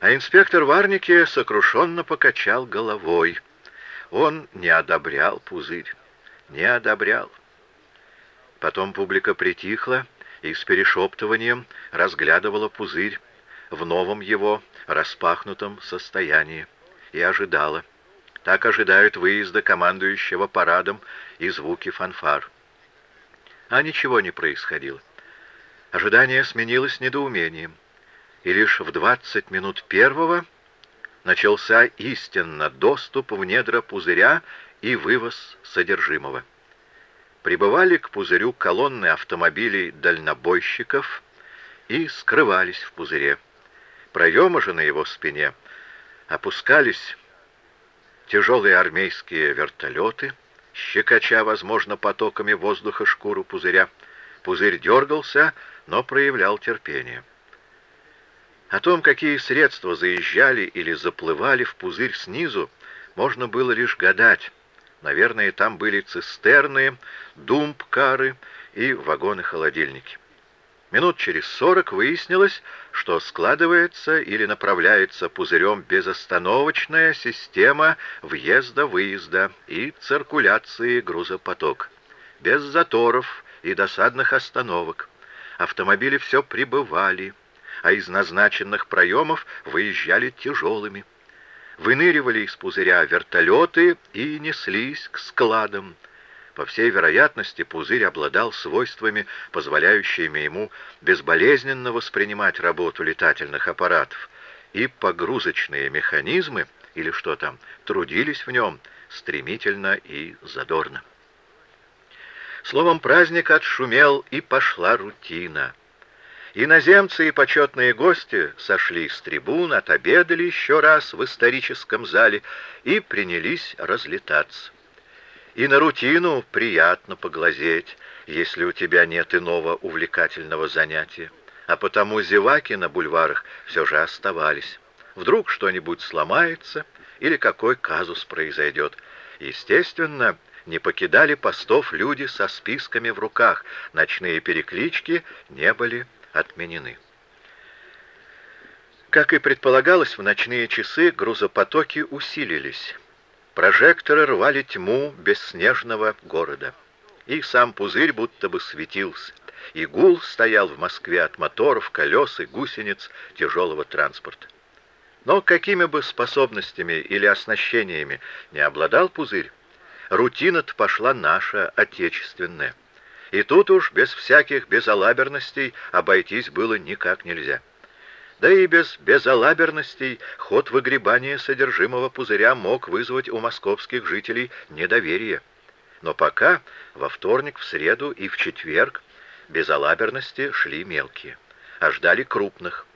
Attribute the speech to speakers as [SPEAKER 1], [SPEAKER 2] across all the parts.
[SPEAKER 1] А инспектор Варники сокрушенно покачал головой. Он не одобрял пузырь, не одобрял. Потом публика притихла и с перешептыванием разглядывала пузырь в новом его распахнутом состоянии и ожидала. Так ожидают выезда командующего парадом и звуки фанфар. А ничего не происходило. Ожидание сменилось недоумением и лишь в 20 минут первого начался истинно доступ в недра пузыря и вывоз содержимого. Прибывали к пузырю колонны автомобилей дальнобойщиков и скрывались в пузыре. Проемы же на его спине опускались тяжелые армейские вертолеты, щекоча, возможно, потоками воздуха шкуру пузыря. Пузырь дергался, но проявлял терпение. О том, какие средства заезжали или заплывали в пузырь снизу, можно было лишь гадать. Наверное, там были цистерны, думб-кары и вагоны-холодильники. Минут через сорок выяснилось, что складывается или направляется пузырем безостановочная система въезда-выезда и циркуляции грузопоток. Без заторов и досадных остановок. Автомобили все прибывали, а из назначенных проемов выезжали тяжелыми. Выныривали из пузыря вертолеты и неслись к складам. По всей вероятности, пузырь обладал свойствами, позволяющими ему безболезненно воспринимать работу летательных аппаратов, и погрузочные механизмы, или что там, трудились в нем стремительно и задорно. Словом, праздник отшумел, и пошла рутина — Иноземцы и почетные гости сошли с трибун, отобедали еще раз в историческом зале и принялись разлетаться. И на рутину приятно поглазеть, если у тебя нет иного увлекательного занятия. А потому зеваки на бульварах все же оставались. Вдруг что-нибудь сломается или какой казус произойдет. Естественно, не покидали постов люди со списками в руках, ночные переклички не были отменены. Как и предполагалось, в ночные часы грузопотоки усилились. Прожекторы рвали тьму бесснежного города. И сам пузырь будто бы светился. И гул стоял в Москве от моторов, колес и гусениц тяжелого транспорта. Но какими бы способностями или оснащениями не обладал пузырь, рутина-то пошла наша, отечественная. И тут уж без всяких безалаберностей обойтись было никак нельзя. Да и без безалаберностей ход выгребания содержимого пузыря мог вызвать у московских жителей недоверие. Но пока, во вторник, в среду и в четверг, безалаберности шли мелкие, а ждали крупных.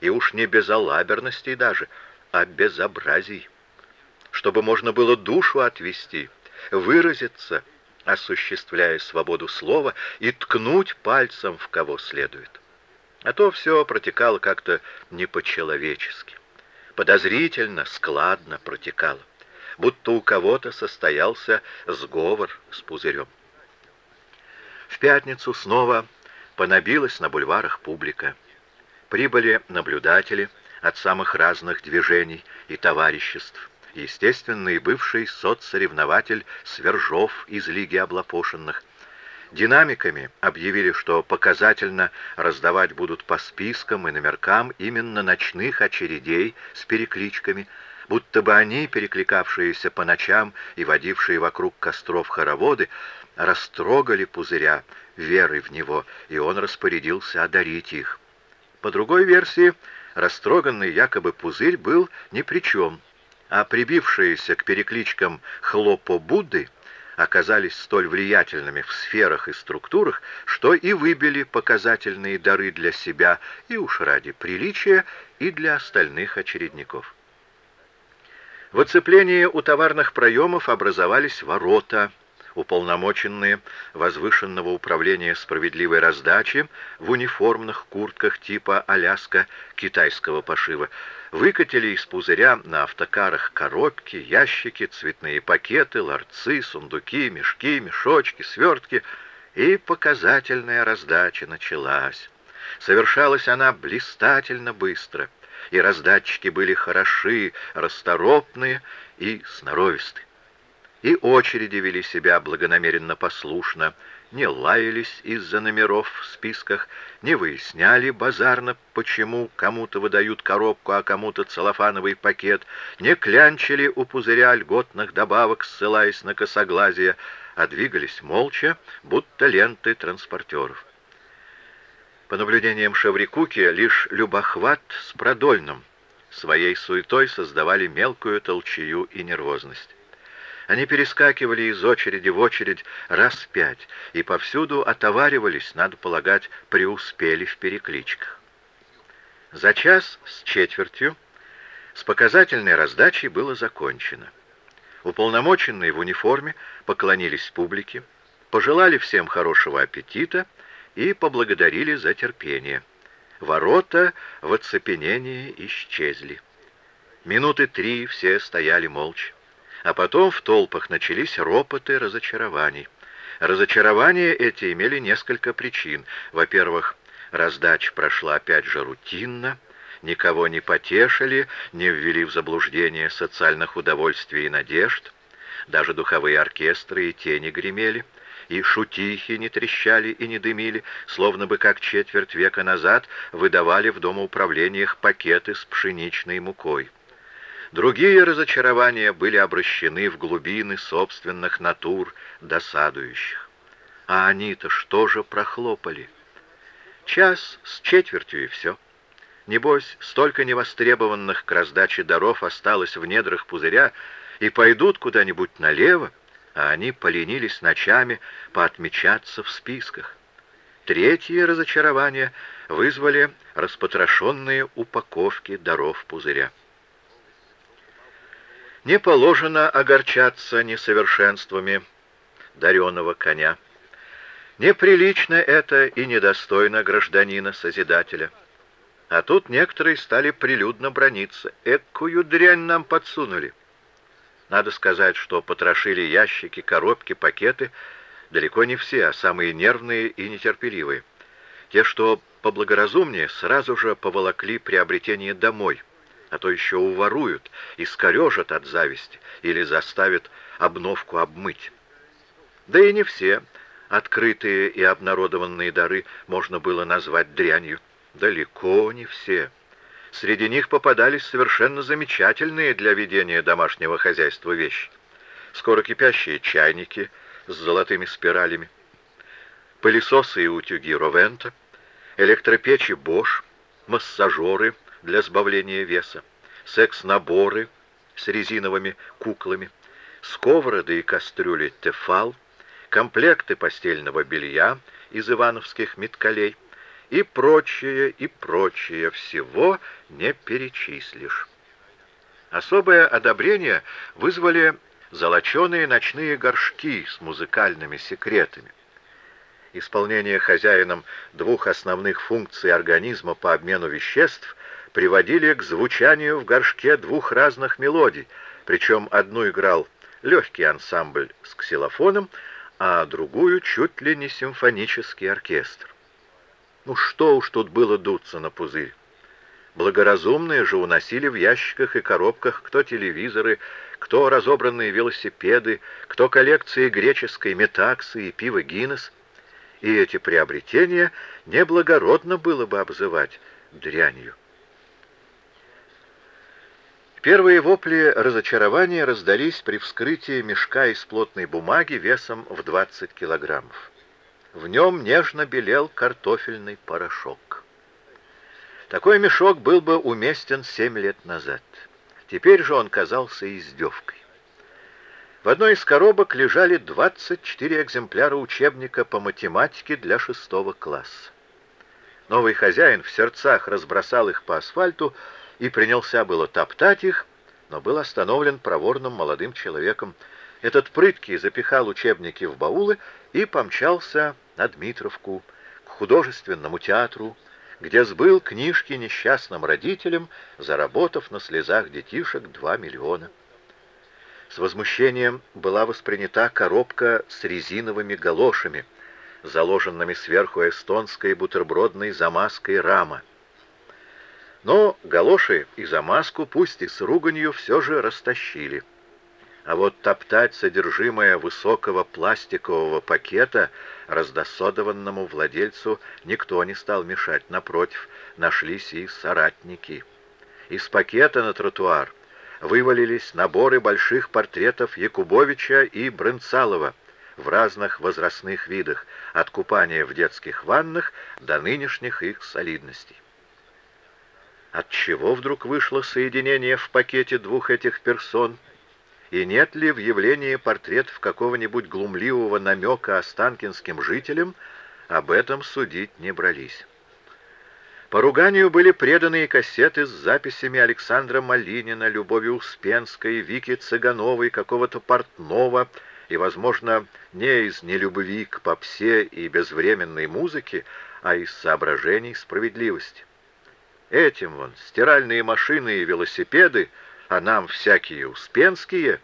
[SPEAKER 1] И уж не безалаберностей даже, а безобразий. Чтобы можно было душу отвести, выразиться — осуществляя свободу слова, и ткнуть пальцем в кого следует. А то все протекало как-то не по-человечески. Подозрительно, складно протекало, будто у кого-то состоялся сговор с пузырем. В пятницу снова понабилась на бульварах публика. Прибыли наблюдатели от самых разных движений и товариществ естественно, и бывший соцсоревнователь Свержов из Лиги облапошенных. Динамиками объявили, что показательно раздавать будут по спискам и номеркам именно ночных очередей с перекличками, будто бы они, перекликавшиеся по ночам и водившие вокруг костров хороводы, растрогали пузыря верой в него, и он распорядился одарить их. По другой версии, растроганный якобы пузырь был ни при чем — а прибившиеся к перекличкам хлопо-будды оказались столь влиятельными в сферах и структурах, что и выбили показательные дары для себя и уж ради приличия, и для остальных очередников. В оцеплении у товарных проемов образовались ворота – уполномоченные возвышенного управления справедливой раздачи в униформных куртках типа «Аляска» китайского пошива, выкатили из пузыря на автокарах коробки, ящики, цветные пакеты, ларцы, сундуки, мешки, мешочки, свертки, и показательная раздача началась. Совершалась она блистательно быстро, и раздатчики были хороши, расторопные и сноровисты. И очереди вели себя благонамеренно послушно, не лаялись из-за номеров в списках, не выясняли базарно, почему кому-то выдают коробку, а кому-то целлофановый пакет, не клянчили у пузыря льготных добавок, ссылаясь на косоглазие, а двигались молча, будто ленты транспортеров. По наблюдениям Шеврикуки, лишь любохват с продольным своей суетой создавали мелкую толчую и нервозность. Они перескакивали из очереди в очередь раз пять и повсюду отоваривались, надо полагать, преуспели в перекличках. За час с четвертью с показательной раздачей было закончено. Уполномоченные в униформе поклонились публике, пожелали всем хорошего аппетита и поблагодарили за терпение. Ворота в оцепенении исчезли. Минуты три все стояли молча. А потом в толпах начались ропоты разочарований. Разочарования эти имели несколько причин. Во-первых, раздача прошла опять же рутинно, никого не потешили, не ввели в заблуждение социальных удовольствий и надежд. Даже духовые оркестры и тени гремели, и шутихи не трещали и не дымили, словно бы как четверть века назад выдавали в домоуправлениях пакеты с пшеничной мукой. Другие разочарования были обращены в глубины собственных натур досадующих. А они-то что же прохлопали? Час с четвертью и все. Небось, столько невостребованных к раздаче даров осталось в недрах пузыря и пойдут куда-нибудь налево, а они поленились ночами поотмечаться в списках. Третье разочарование вызвали распотрошенные упаковки даров пузыря. Не положено огорчаться несовершенствами дареного коня. Неприлично это и недостойно гражданина-созидателя. А тут некоторые стали прилюдно брониться. Экую дрянь нам подсунули. Надо сказать, что потрошили ящики, коробки, пакеты далеко не все, а самые нервные и нетерпеливые. Те, что поблагоразумнее, сразу же поволокли приобретение домой — а то еще уворуют, искорежат от зависти или заставят обновку обмыть. Да и не все открытые и обнародованные дары можно было назвать дрянью. Далеко не все. Среди них попадались совершенно замечательные для ведения домашнего хозяйства вещи. Скоро кипящие чайники с золотыми спиралями, пылесосы и утюги Ровента, электропечи Bosch, массажеры — для сбавления веса, секс-наборы с резиновыми куклами, сковороды и кастрюли Тефал, комплекты постельного белья из ивановских меткалей и прочее, и прочее, всего не перечислишь. Особое одобрение вызвали золоченые ночные горшки с музыкальными секретами. Исполнение хозяином двух основных функций организма по обмену веществ приводили к звучанию в горшке двух разных мелодий, причем одну играл легкий ансамбль с ксилофоном, а другую чуть ли не симфонический оркестр. Ну что уж тут было дуться на пузырь. Благоразумные же уносили в ящиках и коробках кто телевизоры, кто разобранные велосипеды, кто коллекции греческой метаксы и пива Гиннес. И эти приобретения неблагородно было бы обзывать дрянью. Первые вопли разочарования раздались при вскрытии мешка из плотной бумаги весом в 20 килограммов. В нем нежно белел картофельный порошок. Такой мешок был бы уместен семь лет назад. Теперь же он казался издевкой. В одной из коробок лежали 24 экземпляра учебника по математике для шестого класса. Новый хозяин в сердцах разбросал их по асфальту, и принялся было топтать их, но был остановлен проворным молодым человеком. Этот прыткий запихал учебники в баулы и помчался на Дмитровку, к художественному театру, где сбыл книжки несчастным родителям, заработав на слезах детишек два миллиона. С возмущением была воспринята коробка с резиновыми галошами, заложенными сверху эстонской бутербродной замазкой рама. Но галоши и замазку, пусть и с руганью, все же растащили. А вот топтать содержимое высокого пластикового пакета раздосодованному владельцу никто не стал мешать. Напротив, нашлись и соратники. Из пакета на тротуар вывалились наборы больших портретов Якубовича и Брынцалова в разных возрастных видах, от купания в детских ваннах до нынешних их солидностей. От чего вдруг вышло соединение в пакете двух этих персон – и нет ли в явлении портретов какого-нибудь глумливого намека останкинским жителям, об этом судить не брались. Поруганию были преданы и кассеты с записями Александра Малинина, Любови Успенской, Вики Цыгановой, какого-то портного, и, возможно, не из нелюбви к попсе и безвременной музыке, а из соображений справедливости. Этим вон стиральные машины и велосипеды — а нам всякие успенские,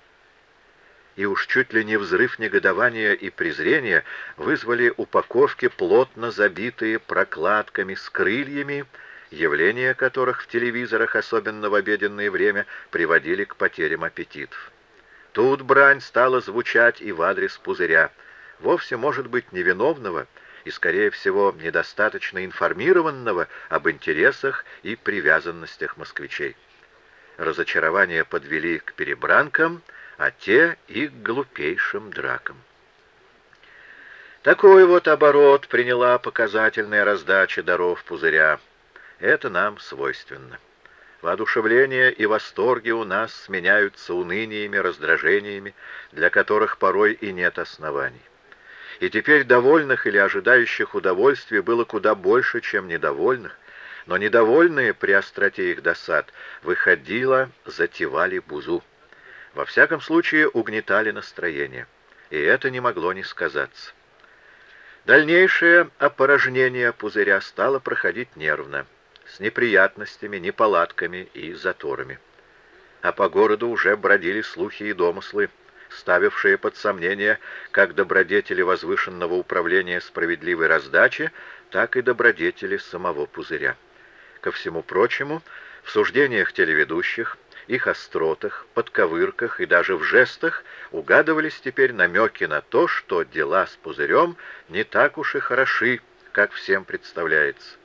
[SPEAKER 1] и уж чуть ли не взрыв негодования и презрения вызвали упаковки, плотно забитые прокладками с крыльями, явления которых в телевизорах, особенно в обеденное время, приводили к потерям аппетитов. Тут брань стала звучать и в адрес пузыря, вовсе, может быть, невиновного и, скорее всего, недостаточно информированного об интересах и привязанностях москвичей разочарование подвели к перебранкам, а те и к глупейшим дракам. Такой вот оборот приняла показательная раздача даров пузыря. Это нам свойственно. Воодушевление и восторги у нас сменяются уныниями, раздражениями, для которых порой и нет оснований. И теперь довольных или ожидающих удовольствия было куда больше, чем недовольных, но недовольные при остроте их досад выходило, затевали бузу. Во всяком случае угнетали настроение, и это не могло не сказаться. Дальнейшее опорожнение пузыря стало проходить нервно, с неприятностями, неполадками и заторами. А по городу уже бродили слухи и домыслы, ставившие под сомнение как добродетели возвышенного управления справедливой раздачи, так и добродетели самого пузыря. Ко всему прочему, в суждениях телеведущих, их остротах, подковырках и даже в жестах угадывались теперь намеки на то, что дела с пузырем не так уж и хороши, как всем представляется.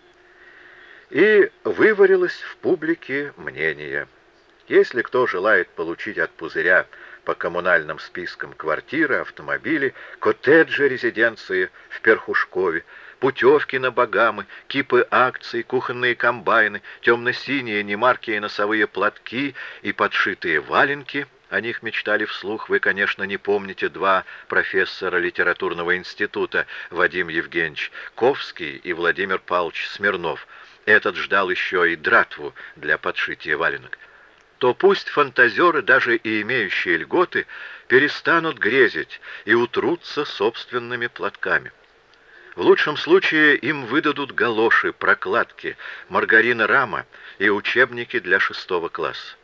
[SPEAKER 1] И выварилось в публике мнение. Если кто желает получить от пузыря по коммунальным спискам квартиры, автомобили, коттеджи, резиденции в Перхушкове, путевки на Багамы, кипы акций, кухонные комбайны, темно-синие немаркие носовые платки и подшитые валенки. О них мечтали вслух, вы, конечно, не помните два профессора литературного института, Вадим Евгеньевич Ковский и Владимир Павлович Смирнов. Этот ждал еще и дратву для подшития валенок то пусть фантазеры, даже и имеющие льготы, перестанут грезить и утрутся собственными платками. В лучшем случае им выдадут галоши, прокладки, маргарина рама и учебники для шестого класса.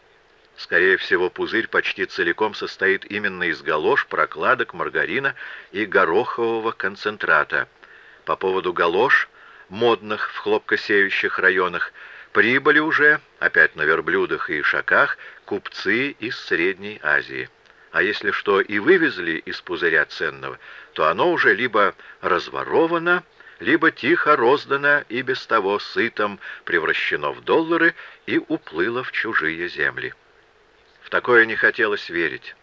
[SPEAKER 1] Скорее всего, пузырь почти целиком состоит именно из галош, прокладок, маргарина и горохового концентрата. По поводу галош, модных в хлопкосеющих районах, прибыли уже, опять на верблюдах и шаках, купцы из Средней Азии а если что и вывезли из пузыря ценного, то оно уже либо разворовано, либо тихо роздано и без того сытом превращено в доллары и уплыло в чужие земли. В такое не хотелось верить,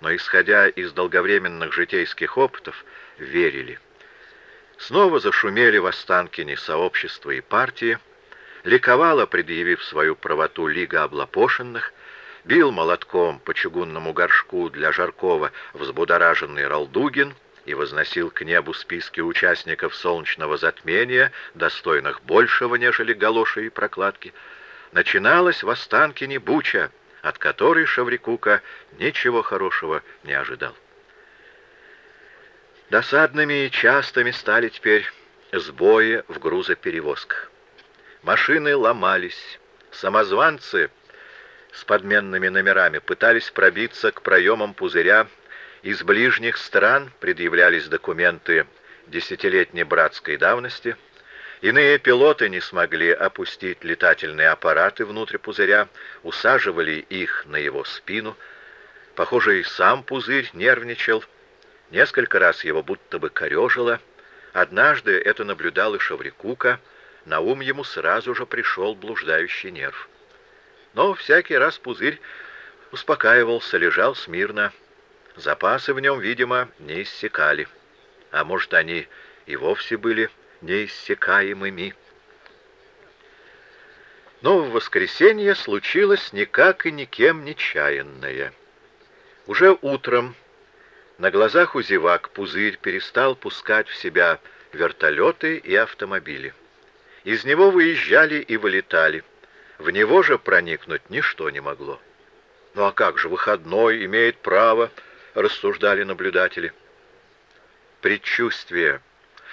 [SPEAKER 1] но, исходя из долговременных житейских опытов, верили. Снова зашумели в Останкине сообщества и партии, ликовала, предъявив свою правоту Лига облапошенных, бил молотком по чугунному горшку для Жаркова взбудораженный Ралдугин и возносил к небу списки участников солнечного затмения, достойных большего, нежели галоши и прокладки, начиналась в Останкине буча, от которой Шаврикука ничего хорошего не ожидал. Досадными и частыми стали теперь сбои в грузоперевозках. Машины ломались, самозванцы — с подменными номерами пытались пробиться к проемам пузыря. Из ближних стран предъявлялись документы десятилетней братской давности. Иные пилоты не смогли опустить летательные аппараты внутрь пузыря, усаживали их на его спину. Похоже, и сам пузырь нервничал. Несколько раз его будто бы корежило. Однажды это наблюдал и Шаврикука. На ум ему сразу же пришел блуждающий нерв. Но всякий раз пузырь успокаивался, лежал смирно. Запасы в нем, видимо, не иссякали. А может, они и вовсе были неиссякаемыми. Но в воскресенье случилось никак и никем нечаянное. Уже утром на глазах у зевак пузырь перестал пускать в себя вертолеты и автомобили. Из него выезжали и вылетали. В него же проникнуть ничто не могло. «Ну а как же, выходной имеет право», — рассуждали наблюдатели. Предчувствие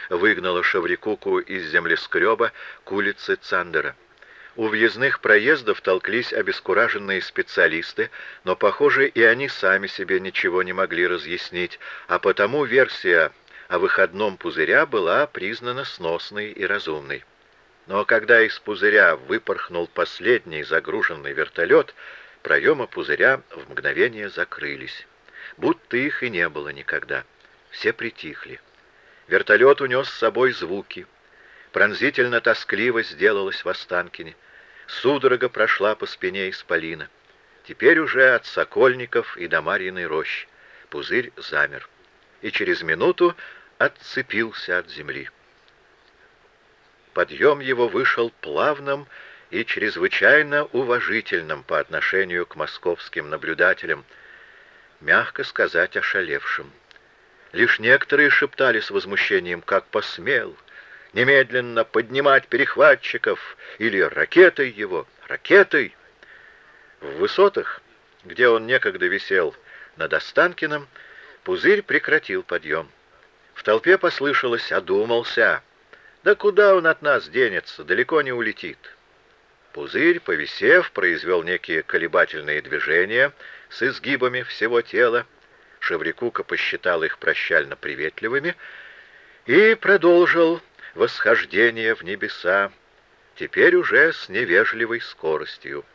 [SPEAKER 1] выгнало Шаврикуку из землескреба к улице Цандера. У въездных проездов толклись обескураженные специалисты, но, похоже, и они сами себе ничего не могли разъяснить, а потому версия о выходном пузыря была признана сносной и разумной. Но когда из пузыря выпорхнул последний загруженный вертолет, проемы пузыря в мгновение закрылись, будто их и не было никогда. Все притихли. Вертолет унес с собой звуки. Пронзительно-тоскливо сделалось в Останкине. Судорога прошла по спине исполина. Теперь уже от Сокольников и до Марьиной рощи. Пузырь замер. И через минуту отцепился от земли. Подъем его вышел плавным и чрезвычайно уважительным по отношению к московским наблюдателям, мягко сказать, ошалевшим. Лишь некоторые шептали с возмущением, как посмел, немедленно поднимать перехватчиков или ракетой его, ракетой. В высотах, где он некогда висел над Останкиным, пузырь прекратил подъем. В толпе послышалось «одумался». Да куда он от нас денется, далеко не улетит. Пузырь, повисев, произвел некие колебательные движения с изгибами всего тела, Шеврикука посчитал их прощально приветливыми и продолжил восхождение в небеса, теперь уже с невежливой скоростью.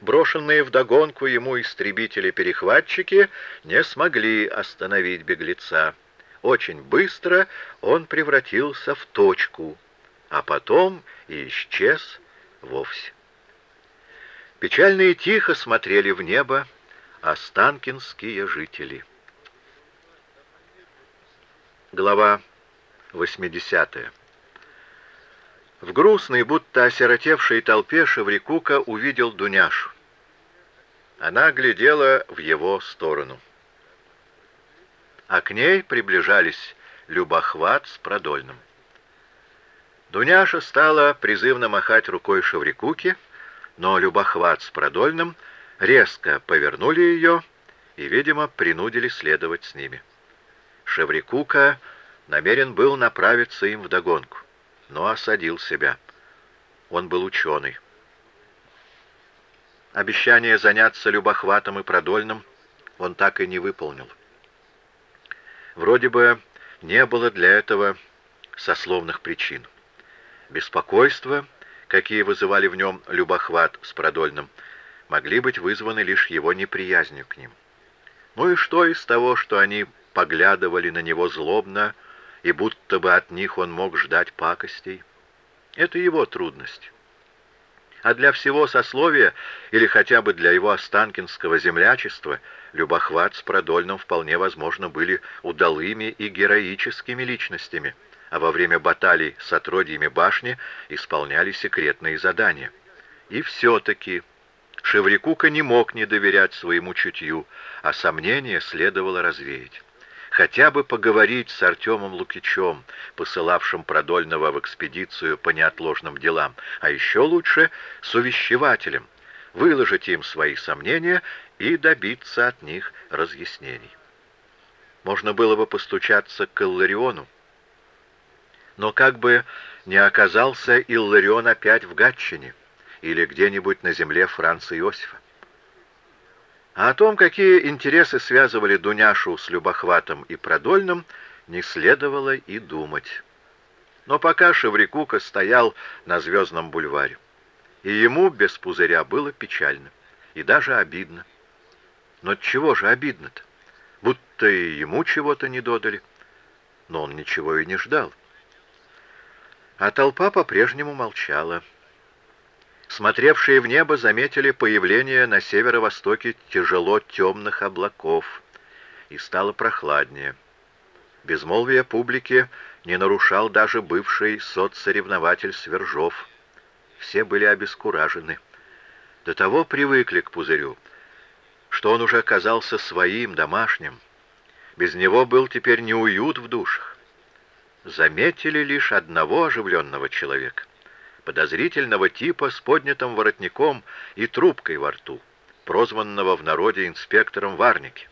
[SPEAKER 1] Брошенные вдогонку ему истребители-перехватчики не смогли остановить беглеца. Очень быстро он превратился в точку, а потом и исчез вовсе. Печально и тихо смотрели в небо Останкинские жители. Глава 80. В грустной, будто осиротевшей толпе Шеврикука увидел Дуняшу. Она глядела в его сторону. А к ней приближались Любохват с Продольным. Дуняша стала призывно махать рукой Шеврикуке, но Любохват с Продольным — резко повернули ее и, видимо, принудили следовать с ними. Шеврикука намерен был направиться им вдогонку, но осадил себя. Он был ученый. Обещание заняться любохватом и продольным он так и не выполнил. Вроде бы не было для этого сословных причин. Беспокойство, какие вызывали в нем любохват с продольным, могли быть вызваны лишь его неприязнью к ним. Ну и что из того, что они поглядывали на него злобно, и будто бы от них он мог ждать пакостей? Это его трудность. А для всего сословия, или хотя бы для его останкинского землячества, Любохват с Продольным вполне возможно были удалыми и героическими личностями, а во время баталий с отродьями башни исполняли секретные задания. И все-таки... Шеврикука не мог не доверять своему чутью, а сомнения следовало развеять. Хотя бы поговорить с Артемом Лукичем, посылавшим Продольного в экспедицию по неотложным делам, а еще лучше с увещевателем, выложить им свои сомнения и добиться от них разъяснений. Можно было бы постучаться к Иллариону, но как бы не оказался Илларион опять в Гатчине, или где-нибудь на земле Франца Иосифа. А о том, какие интересы связывали Дуняшу с Любохватом и Продольным, не следовало и думать. Но пока Шеврикука стоял на Звездном бульваре, и ему без пузыря было печально и даже обидно. Но чего же обидно-то? Будто и ему чего-то не додали. Но он ничего и не ждал. А толпа по-прежнему молчала. Смотревшие в небо заметили появление на северо-востоке тяжело темных облаков, и стало прохладнее. Безмолвие публики не нарушал даже бывший соцсоревнователь Свержов. Все были обескуражены. До того привыкли к пузырю, что он уже оказался своим, домашним. Без него был теперь неуют в душах. Заметили лишь одного оживленного человека, подозрительного типа с поднятым воротником и трубкой во рту, прозванного в народе инспектором Варники.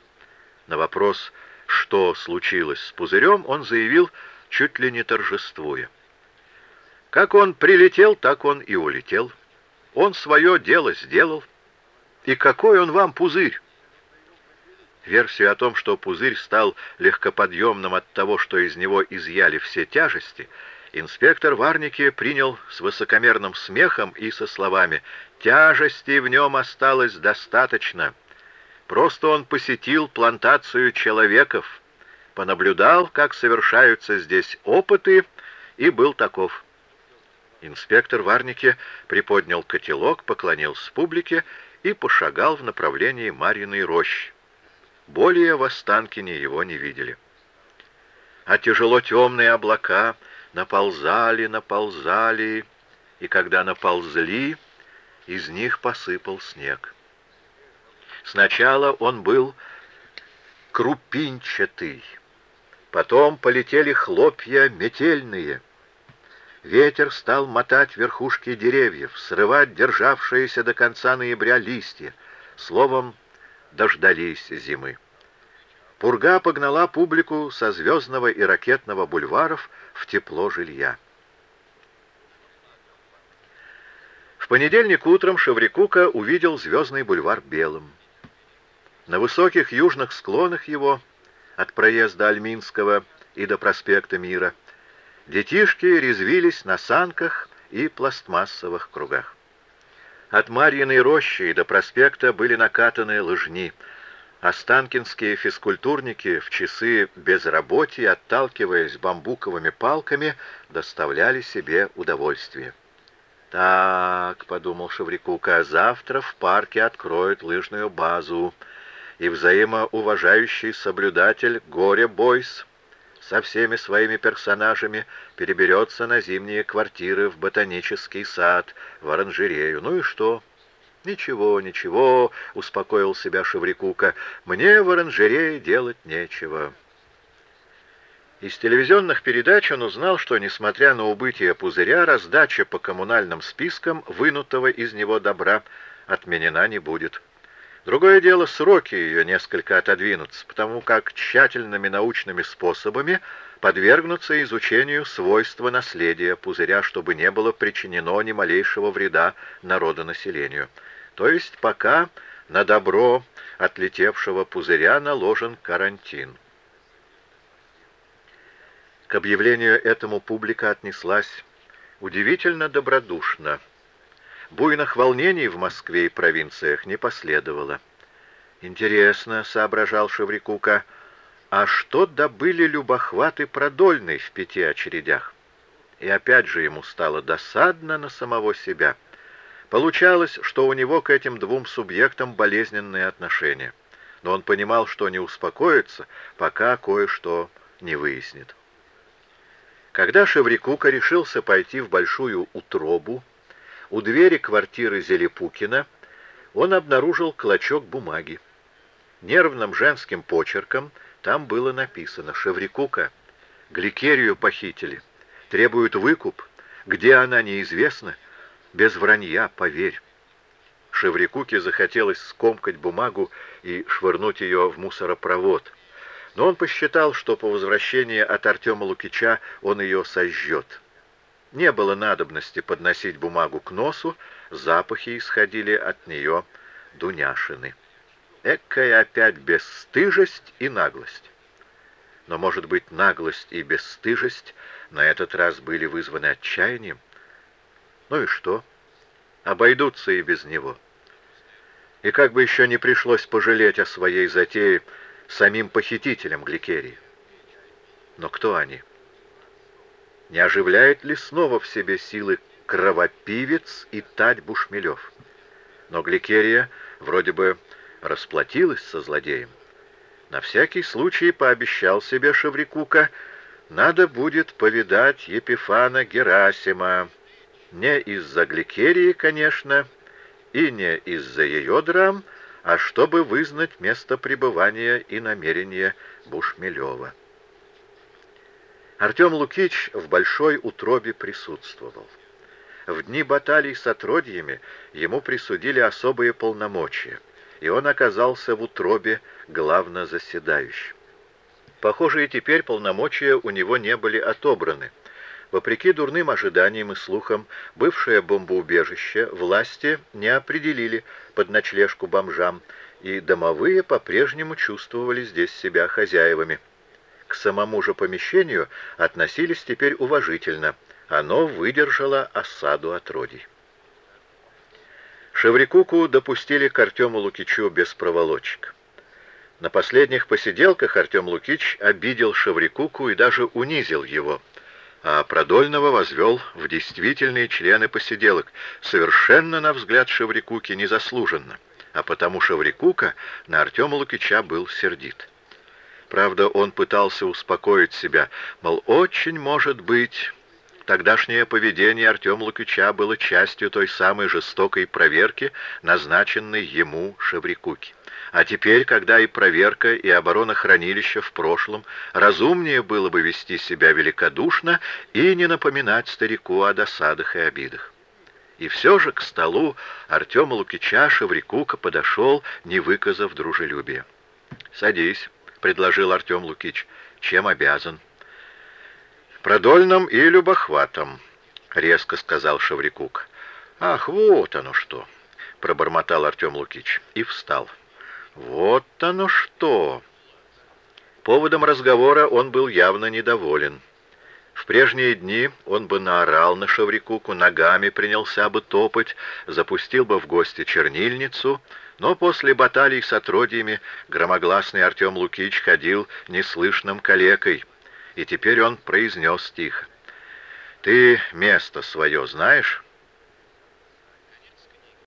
[SPEAKER 1] На вопрос, что случилось с пузырем, он заявил, чуть ли не торжествуя. Как он прилетел, так он и улетел. Он свое дело сделал. И какой он вам пузырь? Версию о том, что пузырь стал легкоподъемным от того, что из него изъяли все тяжести, инспектор Варники принял с высокомерным смехом и со словами «Тяжести в нем осталось достаточно. Просто он посетил плантацию человеков, понаблюдал, как совершаются здесь опыты, и был таков». Инспектор Варники приподнял котелок, поклонился публике и пошагал в направлении Марьиной рощи. Более в Останкине его не видели. А тяжело темные облака наползали, наползали, и когда наползли, из них посыпал снег. Сначала он был крупинчатый, потом полетели хлопья метельные — Ветер стал мотать верхушки деревьев, срывать державшиеся до конца ноября листья. Словом, дождались зимы. Пурга погнала публику со звездного и ракетного бульваров в тепло жилья. В понедельник утром Шеврикука увидел звездный бульвар белым. На высоких южных склонах его, от проезда Альминского и до проспекта Мира, Детишки резвились на санках и пластмассовых кругах. От Марьиной рощи до проспекта были накатаны лыжни. Останкинские физкультурники в часы безработия, отталкиваясь бамбуковыми палками, доставляли себе удовольствие. «Так», — подумал Шеврикука, — «завтра в парке откроют лыжную базу, и взаимоуважающий соблюдатель Горе-Бойс со всеми своими персонажами переберется на зимние квартиры в ботанический сад, в оранжерею. Ну и что? «Ничего, ничего», — успокоил себя Шеврикука, — «мне в оранжерее делать нечего». Из телевизионных передач он узнал, что, несмотря на убытие пузыря, раздача по коммунальным спискам вынутого из него добра отменена не будет. Другое дело, сроки ее несколько отодвинутся, потому как тщательными научными способами подвергнутся изучению свойства наследия пузыря, чтобы не было причинено ни малейшего вреда народонаселению. То есть пока на добро отлетевшего пузыря наложен карантин. К объявлению этому публика отнеслась удивительно добродушно – Буйных волнений в Москве и провинциях не последовало. «Интересно», — соображал Шеврикука, — «а что добыли любохваты продольный в пяти очередях?» И опять же ему стало досадно на самого себя. Получалось, что у него к этим двум субъектам болезненные отношения. Но он понимал, что не успокоится, пока кое-что не выяснит. Когда Шеврикука решился пойти в большую утробу, у двери квартиры Зелепукина он обнаружил клочок бумаги. Нервным женским почерком там было написано «Шеврикука, Гликерию похитили, требуют выкуп, где она неизвестна, без вранья, поверь». Шеврикуке захотелось скомкать бумагу и швырнуть ее в мусоропровод. Но он посчитал, что по возвращении от Артема Лукича он ее сожжет. Не было надобности подносить бумагу к носу, запахи исходили от нее дуняшины. Экая опять бесстыжесть и наглость. Но, может быть, наглость и бесстыжесть на этот раз были вызваны отчаянием. Ну и что? Обойдутся и без него. И как бы еще не пришлось пожалеть о своей затее самим похитителям Гликерии. Но кто они? Не оживляет ли снова в себе силы кровопивец и Тать Бушмелев? Но Гликерия вроде бы расплатилась со злодеем. На всякий случай пообещал себе Шеврикука, надо будет повидать Епифана Герасима. Не из-за Гликерии, конечно, и не из-за ее драм, а чтобы вызнать место пребывания и намерения Бушмелева. Артем Лукич в большой утробе присутствовал. В дни баталий с отродьями ему присудили особые полномочия, и он оказался в утробе главно заседающим. Похоже, и теперь полномочия у него не были отобраны. Вопреки дурным ожиданиям и слухам, бывшее бомбоубежище власти не определили под ночлежку бомжам, и домовые по-прежнему чувствовали здесь себя хозяевами. К самому же помещению относились теперь уважительно. Оно выдержало осаду отродий. Шеврикуку допустили к Артему Лукичу без проволочек. На последних посиделках Артем Лукич обидел Шеврикуку и даже унизил его, а Продольного возвел в действительные члены посиделок, совершенно, на взгляд Шеврикуки, незаслуженно, а потому Шеврикука на Артема Лукича был сердит. Правда, он пытался успокоить себя, мол, очень может быть... Тогдашнее поведение Артема Лукича было частью той самой жестокой проверки, назначенной ему Шеврикуки. А теперь, когда и проверка, и оборона хранилища в прошлом, разумнее было бы вести себя великодушно и не напоминать старику о досадах и обидах. И все же к столу Артема Лукича Шеврикука подошел, не выказав дружелюбия. «Садись», предложил Артем Лукич. «Чем обязан?» «Продольным и любохватом», — резко сказал Шаврикук. «Ах, вот оно что!» — пробормотал Артем Лукич и встал. «Вот оно что!» Поводом разговора он был явно недоволен. В прежние дни он бы наорал на Шаврикуку, ногами принялся бы топать, запустил бы в гости чернильницу, но после баталий с отродьями громогласный Артем Лукич ходил неслышным калекой, и теперь он произнес тихо. «Ты место свое знаешь?»